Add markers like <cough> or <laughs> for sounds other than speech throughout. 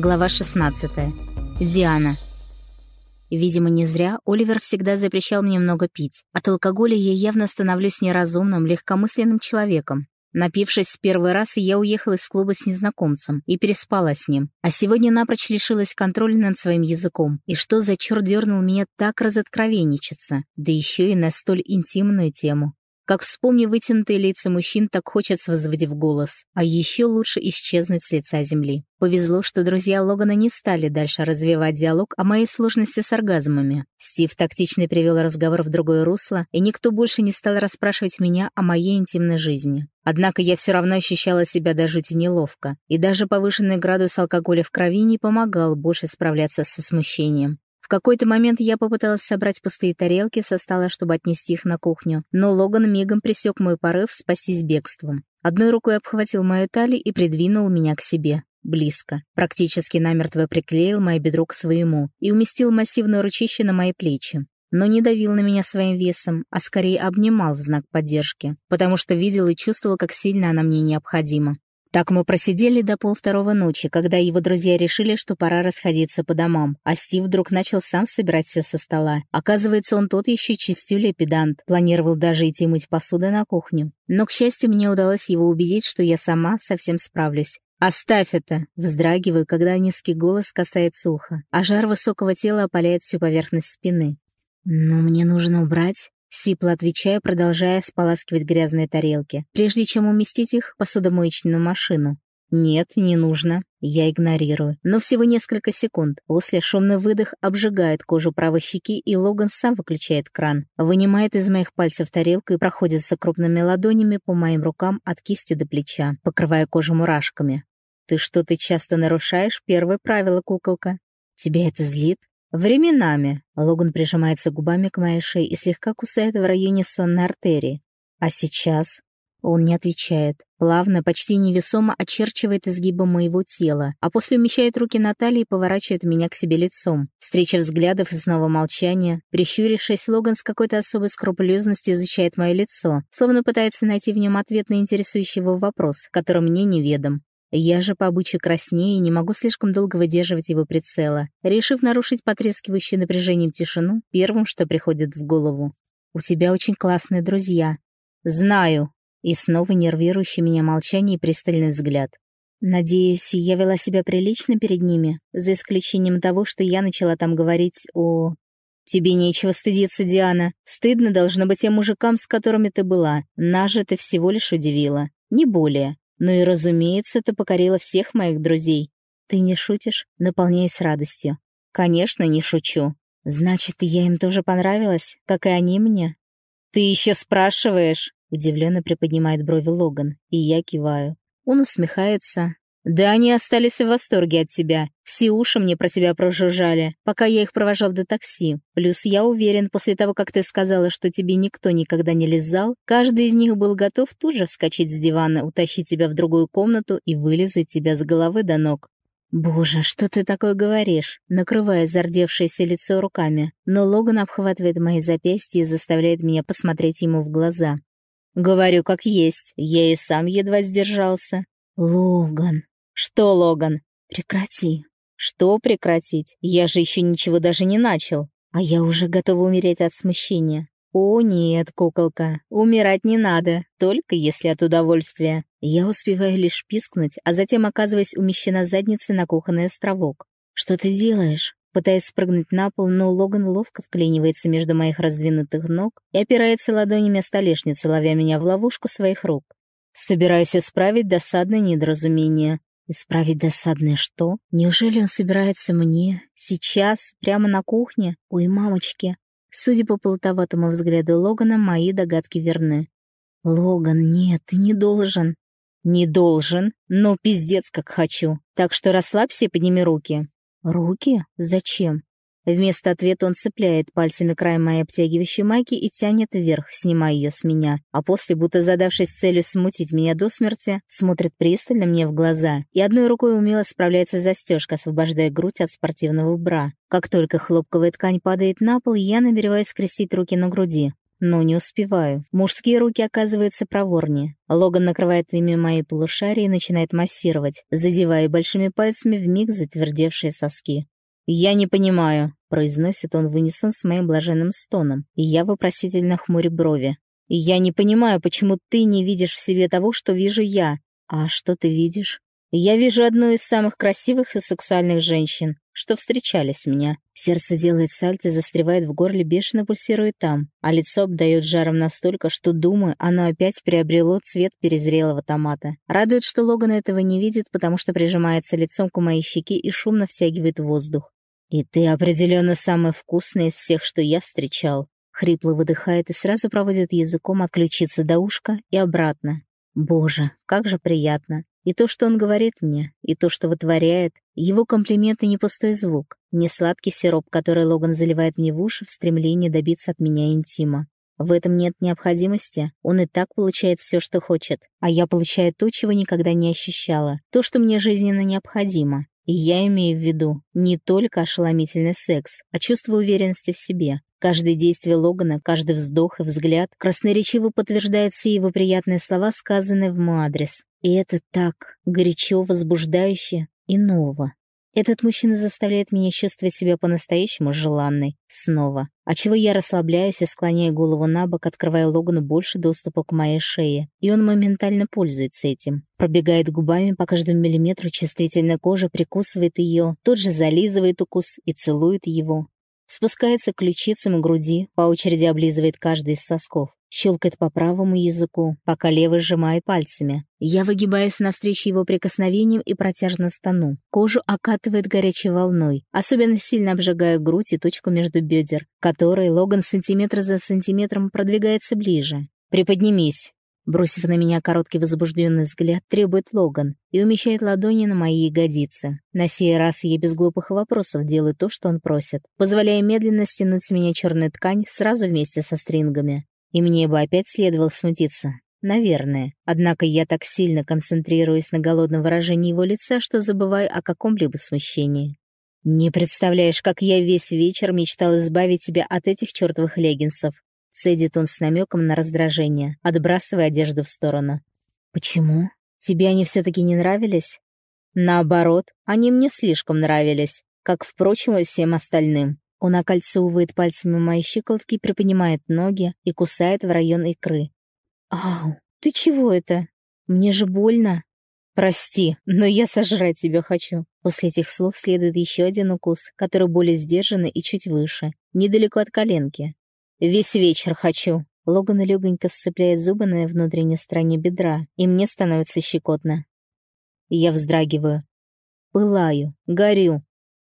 Глава 16. Диана. Видимо, не зря Оливер всегда запрещал мне много пить. От алкоголя я явно становлюсь неразумным, легкомысленным человеком. Напившись в первый раз, я уехала из клуба с незнакомцем и переспала с ним. А сегодня напрочь лишилась контроля над своим языком. И что за черт дернул меня так разоткровенничаться? Да еще и на столь интимную тему. Как вспомню вытянутые лица мужчин, так хочется возводив голос. А еще лучше исчезнуть с лица земли. Повезло, что друзья Логана не стали дальше развивать диалог о моей сложности с оргазмами. Стив тактично привел разговор в другое русло, и никто больше не стал расспрашивать меня о моей интимной жизни. Однако я все равно ощущала себя до жути неловко, и даже повышенный градус алкоголя в крови не помогал больше справляться со смущением. В какой-то момент я попыталась собрать пустые тарелки со стола, чтобы отнести их на кухню, но Логан мигом присек мой порыв спастись бегством. Одной рукой обхватил мою талию и придвинул меня к себе. Близко. Практически намертво приклеил мое бедро к своему и уместил массивное ручище на мои плечи. Но не давил на меня своим весом, а скорее обнимал в знак поддержки, потому что видел и чувствовал, как сильно она мне необходима. Так мы просидели до полвторого ночи, когда его друзья решили, что пора расходиться по домам, а Стив вдруг начал сам собирать все со стола. Оказывается, он тот еще чистюля педант, планировал даже идти мыть посуду на кухню. Но, к счастью, мне удалось его убедить, что я сама совсем справлюсь. «Оставь это!» Вздрагиваю, когда низкий голос касается уха, а жар высокого тела опаляет всю поверхность спины. «Но мне нужно убрать...» Сипло отвечая, продолжая споласкивать грязные тарелки, прежде чем уместить их в посудомоечную машину. «Нет, не нужно». Я игнорирую. Но всего несколько секунд. После шумный выдох обжигает кожу правой щеки, и Логан сам выключает кран. Вынимает из моих пальцев тарелку и проходится крупными ладонями по моим рукам от кисти до плеча, покрывая кожу мурашками. «Ты что-то часто нарушаешь первое правило, куколка?» «Тебя это злит?» Временами Логан прижимается губами к моей шее и слегка кусает в районе сонной артерии. А сейчас он не отвечает. Плавно, почти невесомо очерчивает изгибы моего тела, а после умещает руки на талии и поворачивает меня к себе лицом. Встреча взглядов и снова молчание. Прищурившись, Логан с какой-то особой скрупулезностью изучает мое лицо, словно пытается найти в нем ответ на интересующий его вопрос, который мне неведом. Я же по обычаю краснею и не могу слишком долго выдерживать его прицела, решив нарушить потрескивающее напряжением тишину первым, что приходит в голову. «У тебя очень классные друзья». «Знаю». И снова нервирующий меня молчание и пристальный взгляд. Надеюсь, я вела себя прилично перед ними, за исключением того, что я начала там говорить о... «Тебе нечего стыдиться, Диана. Стыдно должно быть тем мужикам, с которыми ты была. Нас же ты всего лишь удивила. Не более. Ну и, разумеется, это покорило всех моих друзей. Ты не шутишь? Наполняюсь радостью. Конечно, не шучу. Значит, я им тоже понравилась, как и они мне? Ты еще спрашиваешь? Удивленно приподнимает брови Логан, и я киваю. Он усмехается, да они остались в восторге от тебя. Все уши мне про тебя прожужжали, пока я их провожал до такси. Плюс я уверен, после того, как ты сказала, что тебе никто никогда не лизал, каждый из них был готов тут же вскочить с дивана, утащить тебя в другую комнату и вылезать тебя с головы до ног. «Боже, что ты такое говоришь?» накрывая зардевшееся лицо руками. Но Логан обхватывает мои запястья и заставляет меня посмотреть ему в глаза. «Говорю, как есть. Я и сам едва сдержался». «Логан!» «Что, Логан?» «Прекрати». «Что прекратить? Я же еще ничего даже не начал. А я уже готова умереть от смущения». «О, нет, куколка, умирать не надо, только если от удовольствия». Я успеваю лишь пискнуть, а затем оказываюсь умещена задницей на кухонный островок. «Что ты делаешь?» Пытаясь спрыгнуть на пол, но Логан ловко вклинивается между моих раздвинутых ног и опирается ладонями о столешницу, ловя меня в ловушку своих рук. Собираюсь исправить досадное недоразумение. Исправить досадное что? Неужели он собирается мне? Сейчас? Прямо на кухне? Ой, мамочки. Судя по полутоватому взгляду Логана, мои догадки верны. «Логан, нет, ты не должен». «Не должен, но пиздец как хочу. Так что расслабься и подними руки». «Руки? Зачем?» Вместо ответа он цепляет пальцами край моей обтягивающей майки и тянет вверх, снимая ее с меня. А после, будто задавшись целью смутить меня до смерти, смотрит пристально мне в глаза и одной рукой умело справляется застежка, освобождая грудь от спортивного бра. Как только хлопковая ткань падает на пол, я намереваюсь скрестить руки на груди. но не успеваю. Мужские руки оказываются проворнее. Логан накрывает ими мои полушария и начинает массировать, задевая большими пальцами вмиг затвердевшие соски. «Я не понимаю», — произносит он в унисон с моим блаженным стоном, и я вопросительно хмурю брови. «Я не понимаю, почему ты не видишь в себе того, что вижу я. А что ты видишь?» «Я вижу одну из самых красивых и сексуальных женщин, что встречались меня. Сердце делает сальто, застревает в горле, бешено пульсирует там, а лицо обдает жаром настолько, что, думаю, оно опять приобрело цвет перезрелого томата. Радует, что Логан этого не видит, потому что прижимается лицом к моей щеке и шумно втягивает воздух. «И ты определенно самый вкусный из всех, что я встречал», Хрипло выдыхает и сразу проводит языком от ключицы до ушка и обратно. Боже, как же приятно. И то, что он говорит мне, и то, что вытворяет, его комплименты не пустой звук, не сладкий сироп, который Логан заливает мне в уши в стремлении добиться от меня интима. В этом нет необходимости, он и так получает все, что хочет, а я получаю то, чего никогда не ощущала, то, что мне жизненно необходимо. Я имею в виду не только ошеломительный секс, а чувство уверенности в себе, Каждое действие Логана, каждый вздох и взгляд красноречиво подтверждает все его приятные слова, сказанные в мой адрес. И это так горячо, возбуждающе и ново. Этот мужчина заставляет меня чувствовать себя по-настоящему желанной. Снова. Отчего я расслабляюсь и склоняю голову на бок, открывая Логану больше доступа к моей шее. И он моментально пользуется этим. Пробегает губами по каждому миллиметру чувствительной кожи, прикусывает ее, тут же зализывает укус и целует его. Спускается к ключицам и груди, по очереди облизывает каждый из сосков. Щелкает по правому языку, пока левый сжимает пальцами. Я выгибаюсь навстречу его прикосновениям и протяжно стану. Кожу окатывает горячей волной, особенно сильно обжигая грудь и точку между бедер, которой Логан сантиметр за сантиметром продвигается ближе. «Приподнимись!» Бросив на меня короткий возбужденный взгляд, требует Логан и умещает ладони на мои ягодицы. На сей раз я без глупых вопросов делаю то, что он просит, позволяя медленно стянуть с меня черную ткань сразу вместе со стрингами. И мне бы опять следовало смутиться. Наверное. Однако я так сильно концентрируюсь на голодном выражении его лица, что забываю о каком-либо смущении. «Не представляешь, как я весь вечер мечтал избавить тебя от этих чертовых леггинсов. Цедит он с намеком на раздражение, отбрасывая одежду в сторону. «Почему? Тебе они все-таки не нравились?» «Наоборот, они мне слишком нравились, как, впрочем, и всем остальным». Он окольцовывает пальцами мои щиколотки, приподнимает ноги и кусает в район икры. «Ау, ты чего это? Мне же больно!» «Прости, но я сожрать тебя хочу». После этих слов следует еще один укус, который более сдержанный и чуть выше, недалеко от коленки. «Весь вечер хочу». Логан легонько сцепляет зубы на внутренней стороне бедра, и мне становится щекотно. Я вздрагиваю. Пылаю, горю.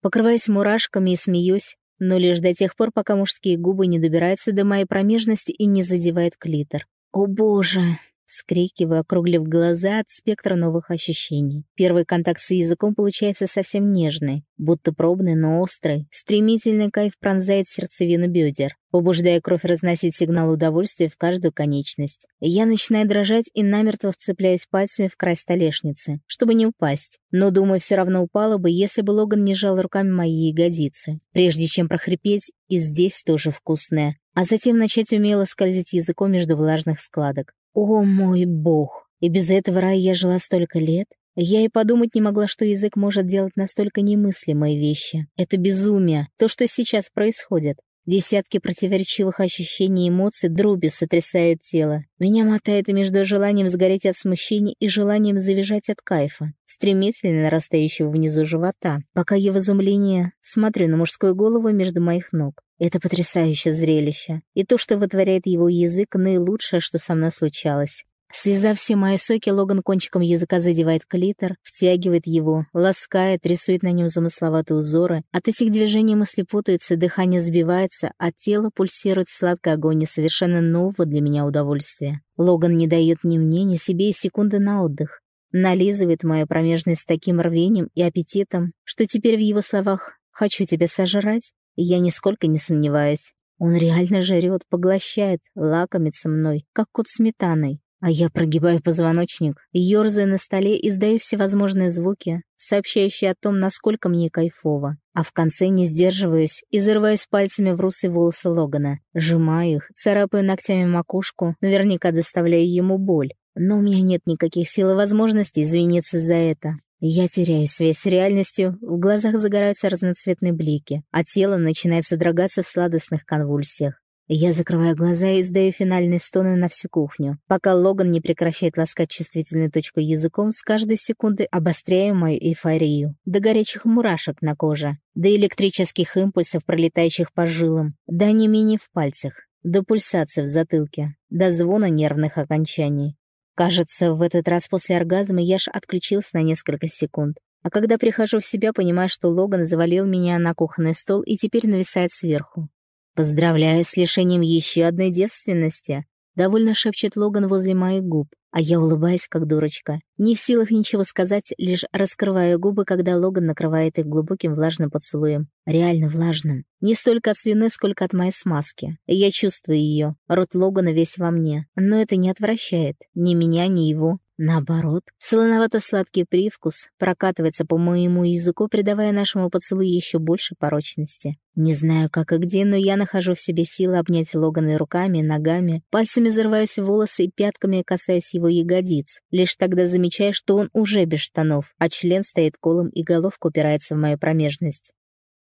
Покрываясь мурашками и смеюсь, но лишь до тех пор, пока мужские губы не добираются до моей промежности и не задевают клитор. «О боже!» Скрикиваю, округлив глаза от спектра новых ощущений. Первый контакт с языком получается совсем нежный, будто пробный, но острый. Стремительный кайф пронзает сердцевину бедер, побуждая кровь разносить сигнал удовольствия в каждую конечность. Я начинаю дрожать и намертво вцепляюсь пальцами в край столешницы, чтобы не упасть. Но, думаю, все равно упала бы, если бы Логан не жал руками мои ягодицы. Прежде чем прохрипеть, и здесь тоже вкусное. А затем начать умело скользить языком между влажных складок. О мой бог! И без этого рая я жила столько лет. Я и подумать не могла, что язык может делать настолько немыслимые вещи. Это безумие, то, что сейчас происходит. Десятки противоречивых ощущений и эмоций дроби сотрясают тело. Меня мотает между желанием сгореть от смущения и желанием завизжать от кайфа, стремительно нарастающего внизу живота, пока я в изумлении смотрю на мужскую голову между моих ног. Это потрясающее зрелище. И то, что вытворяет его язык, наилучшее, что со мной случалось. Слезав все мои соки, Логан кончиком языка задевает клитор, втягивает его, ласкает, рисует на нем замысловатые узоры. От этих движений мысли путаются, дыхание сбивается, а тело пульсирует в сладкой агонии совершенно нового для меня удовольствия. Логан не дает ни мне, ни себе и секунды на отдых. Нализывает мою промежность с таким рвением и аппетитом, что теперь в его словах «хочу тебя сожрать» я нисколько не сомневаюсь. Он реально жрет, поглощает, лакомится мной, как кот сметаной. А я прогибаю позвоночник, ёрзаю на столе, издаю всевозможные звуки, сообщающие о том, насколько мне кайфово. А в конце не сдерживаюсь и зарываюсь пальцами в русые волосы Логана. Сжимаю их, царапаю ногтями макушку, наверняка доставляя ему боль. Но у меня нет никаких сил и возможностей извиниться за это. Я теряю связь с реальностью, в глазах загораются разноцветные блики, а тело начинает содрогаться в сладостных конвульсиях. Я закрываю глаза и издаю финальные стоны на всю кухню, пока Логан не прекращает ласкать чувствительную точку языком, с каждой секунды обостряя мою эйфорию. До горячих мурашек на коже, до электрических импульсов, пролетающих по жилам, до онемения в пальцах, до пульсации в затылке, до звона нервных окончаний. Кажется, в этот раз после оргазма я ж отключился на несколько секунд. А когда прихожу в себя, понимаю, что Логан завалил меня на кухонный стол и теперь нависает сверху. «Поздравляю с лишением еще одной девственности», — довольно шепчет Логан возле моих губ, а я улыбаюсь, как дурочка. Не в силах ничего сказать, лишь раскрываю губы, когда Логан накрывает их глубоким влажным поцелуем. Реально влажным. Не столько от слюны, сколько от моей смазки. Я чувствую ее. Рот Логана весь во мне. Но это не отвращает. Ни меня, ни его. Наоборот, солоновато-сладкий привкус прокатывается по моему языку, придавая нашему поцелую еще больше порочности. Не знаю, как и где, но я нахожу в себе силы обнять Логана руками, ногами, пальцами зарываюсь в волосы и пятками касаюсь его ягодиц. Лишь тогда замечаю, что он уже без штанов, а член стоит колом и головка упирается в мою промежность.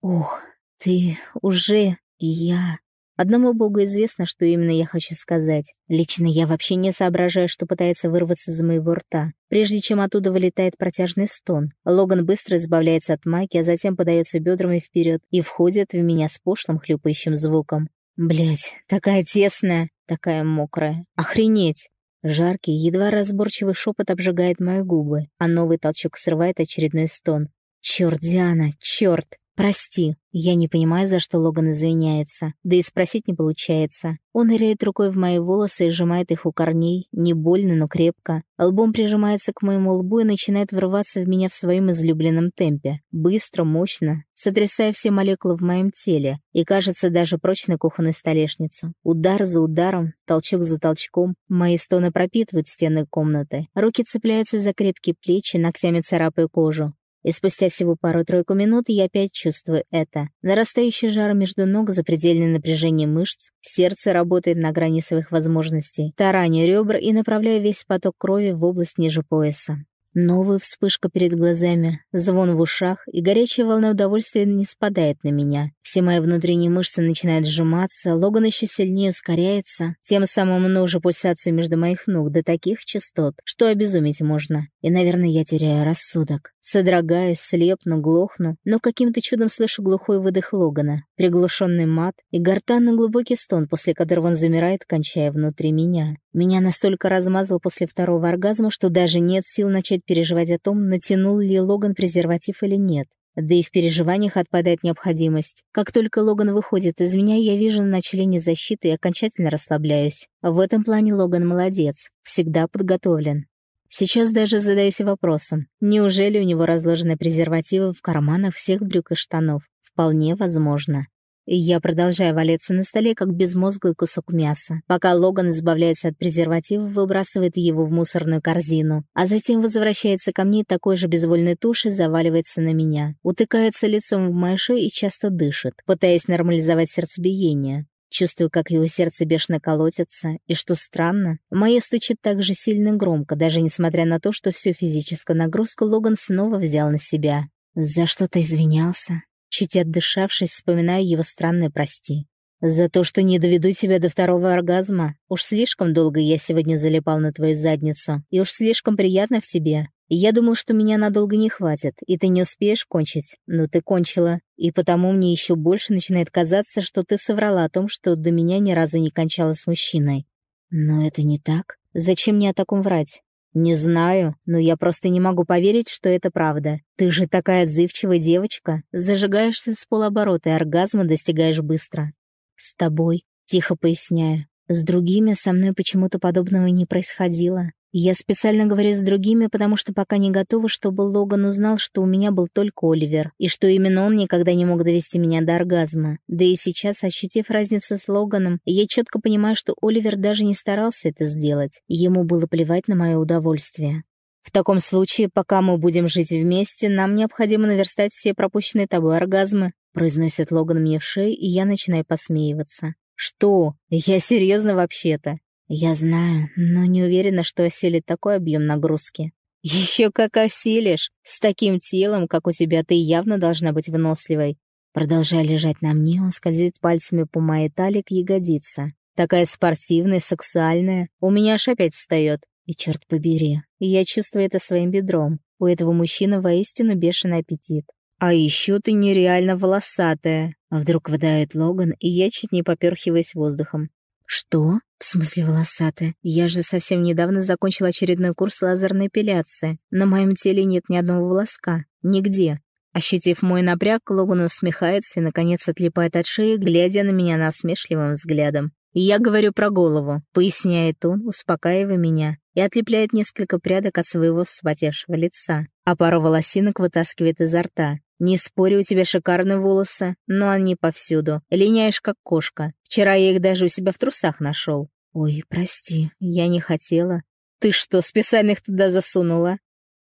«Ух, ты уже...» я... Одному богу известно, что именно я хочу сказать. Лично я вообще не соображаю, что пытается вырваться из моего рта. Прежде чем оттуда вылетает протяжный стон, Логан быстро избавляется от майки, а затем подается бедрами вперед и входит в меня с пошлым хлюпающим звуком. Блять, такая тесная, такая мокрая. Охренеть! Жаркий, едва разборчивый шепот обжигает мои губы, а новый толчок срывает очередной стон. Черт, Диана, черт! «Прости, я не понимаю, за что Логан извиняется, да и спросить не получается. Он ныряет рукой в мои волосы и сжимает их у корней, не больно, но крепко. Лбом прижимается к моему лбу и начинает врываться в меня в своем излюбленном темпе. Быстро, мощно, сотрясая все молекулы в моем теле и, кажется, даже прочной кухонной столешницу. Удар за ударом, толчок за толчком. Мои стоны пропитывают стены комнаты. Руки цепляются за крепкие плечи, ногтями царапая кожу. И спустя всего пару-тройку минут я опять чувствую это. Нарастающий жар между ног, запредельное напряжение мышц, сердце работает на грани своих возможностей, тараню ребра и направляю весь поток крови в область ниже пояса. Новая вспышка перед глазами, звон в ушах, и горячая волна удовольствия не спадает на меня. Все мои внутренние мышцы начинают сжиматься, Логан еще сильнее ускоряется, тем самым множа пульсацию между моих ног до таких частот, что обезуметь можно. И, наверное, я теряю рассудок. Содрогаюсь, слепну, глохну, но каким-то чудом слышу глухой выдох Логана, приглушенный мат и гортанный глубокий стон, после которого он замирает, кончая внутри меня. Меня настолько размазал после второго оргазма, что даже нет сил начать переживать о том, натянул ли Логан презерватив или нет. Да и в переживаниях отпадает необходимость. Как только Логан выходит из меня, я вижу на члене защиты и окончательно расслабляюсь. В этом плане Логан молодец, всегда подготовлен. Сейчас даже задаюсь вопросом, неужели у него разложены презервативы в карманах всех брюк и штанов? Вполне возможно. Я продолжаю валяться на столе, как безмозглый кусок мяса, пока Логан избавляется от презерватива, выбрасывает его в мусорную корзину, а затем возвращается ко мне такой же безвольной тушей, заваливается на меня, утыкается лицом в мою шею и часто дышит, пытаясь нормализовать сердцебиение. Чувствую, как его сердце бешено колотится, и, что странно, мое стучит так же сильно громко, даже несмотря на то, что всю физическую нагрузку Логан снова взял на себя. «За что-то извинялся?» Чуть отдышавшись, вспоминаю его странное «прости». «За то, что не доведу тебя до второго оргазма. Уж слишком долго я сегодня залипал на твою задницу, и уж слишком приятно в тебе. я думал, что меня надолго не хватит, и ты не успеешь кончить, но ты кончила. И потому мне еще больше начинает казаться, что ты соврала о том, что до меня ни разу не кончала с мужчиной. Но это не так. Зачем мне о таком врать? «Не знаю, но я просто не могу поверить, что это правда. Ты же такая отзывчивая девочка. Зажигаешься с полоборота и оргазма достигаешь быстро». «С тобой», — тихо поясняю. «С другими со мной почему-то подобного не происходило. Я специально говорю с другими, потому что пока не готова, чтобы Логан узнал, что у меня был только Оливер, и что именно он никогда не мог довести меня до оргазма. Да и сейчас, ощутив разницу с Логаном, я четко понимаю, что Оливер даже не старался это сделать. Ему было плевать на мое удовольствие. В таком случае, пока мы будем жить вместе, нам необходимо наверстать все пропущенные тобой оргазмы, произносит Логан мне в шею, и я начинаю посмеиваться. Что? Я серьезно вообще-то. Я знаю, но не уверена, что осилит такой объем нагрузки. <laughs> Еще как осилишь! С таким телом, как у тебя, ты явно должна быть выносливой. Продолжая лежать на мне, он скользит пальцами по моей талии к ягодице. Такая спортивная, сексуальная. У меня аж опять встает. И черт побери, я чувствую это своим бедром. У этого мужчины воистину бешеный аппетит. А еще ты нереально волосатая. Вдруг выдает Логан, и я чуть не поперхиваюсь воздухом. «Что? В смысле волосатая? Я же совсем недавно закончила очередной курс лазерной эпиляции. На моем теле нет ни одного волоска. Нигде». Ощутив мой напряг, Логан усмехается и, наконец, отлипает от шеи, глядя на меня насмешливым взглядом. «Я говорю про голову», — поясняет он, успокаивая меня, и отлепляет несколько прядок от своего вспотевшего лица, а пару волосинок вытаскивает изо рта. «Не спорю, у тебя шикарные волосы, но они повсюду. Линяешь, как кошка. Вчера я их даже у себя в трусах нашел». «Ой, прости, я не хотела». «Ты что, специально их туда засунула?»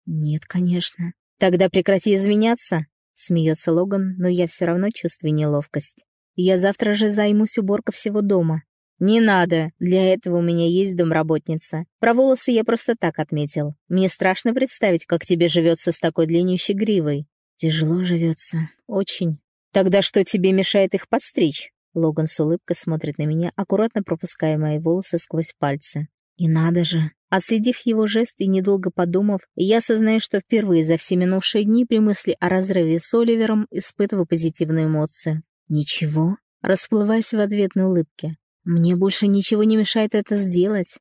«Нет, конечно». «Тогда прекрати изменяться», — смеется Логан, но я все равно чувствую неловкость. «Я завтра же займусь уборкой всего дома». «Не надо. Для этого у меня есть домработница. Про волосы я просто так отметил. Мне страшно представить, как тебе живется с такой длиннющей гривой. Тяжело живется. Очень. Тогда что тебе мешает их подстричь? Логан с улыбкой смотрит на меня, аккуратно пропуская мои волосы сквозь пальцы. И надо же. Отследив его жест и недолго подумав, я осознаю, что впервые за все минувшие дни при мысли о разрыве с Оливером испытываю позитивные эмоции. Ничего. Расплываясь в ответной улыбке. Мне больше ничего не мешает это сделать.